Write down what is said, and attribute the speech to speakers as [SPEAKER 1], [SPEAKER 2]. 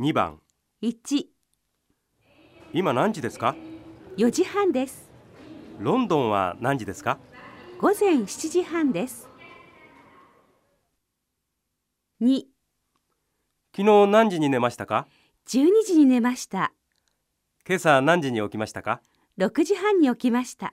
[SPEAKER 1] 2番
[SPEAKER 2] 1、
[SPEAKER 1] 今何時ですか
[SPEAKER 2] ？4時半です。
[SPEAKER 1] ロンドンは何時ですか？
[SPEAKER 2] 午前7時半です。2、
[SPEAKER 1] 昨日何時に寝ましたか
[SPEAKER 2] ？12時に寝ました。
[SPEAKER 1] 今朝何時に起きましたか
[SPEAKER 2] ？6時半に起きました。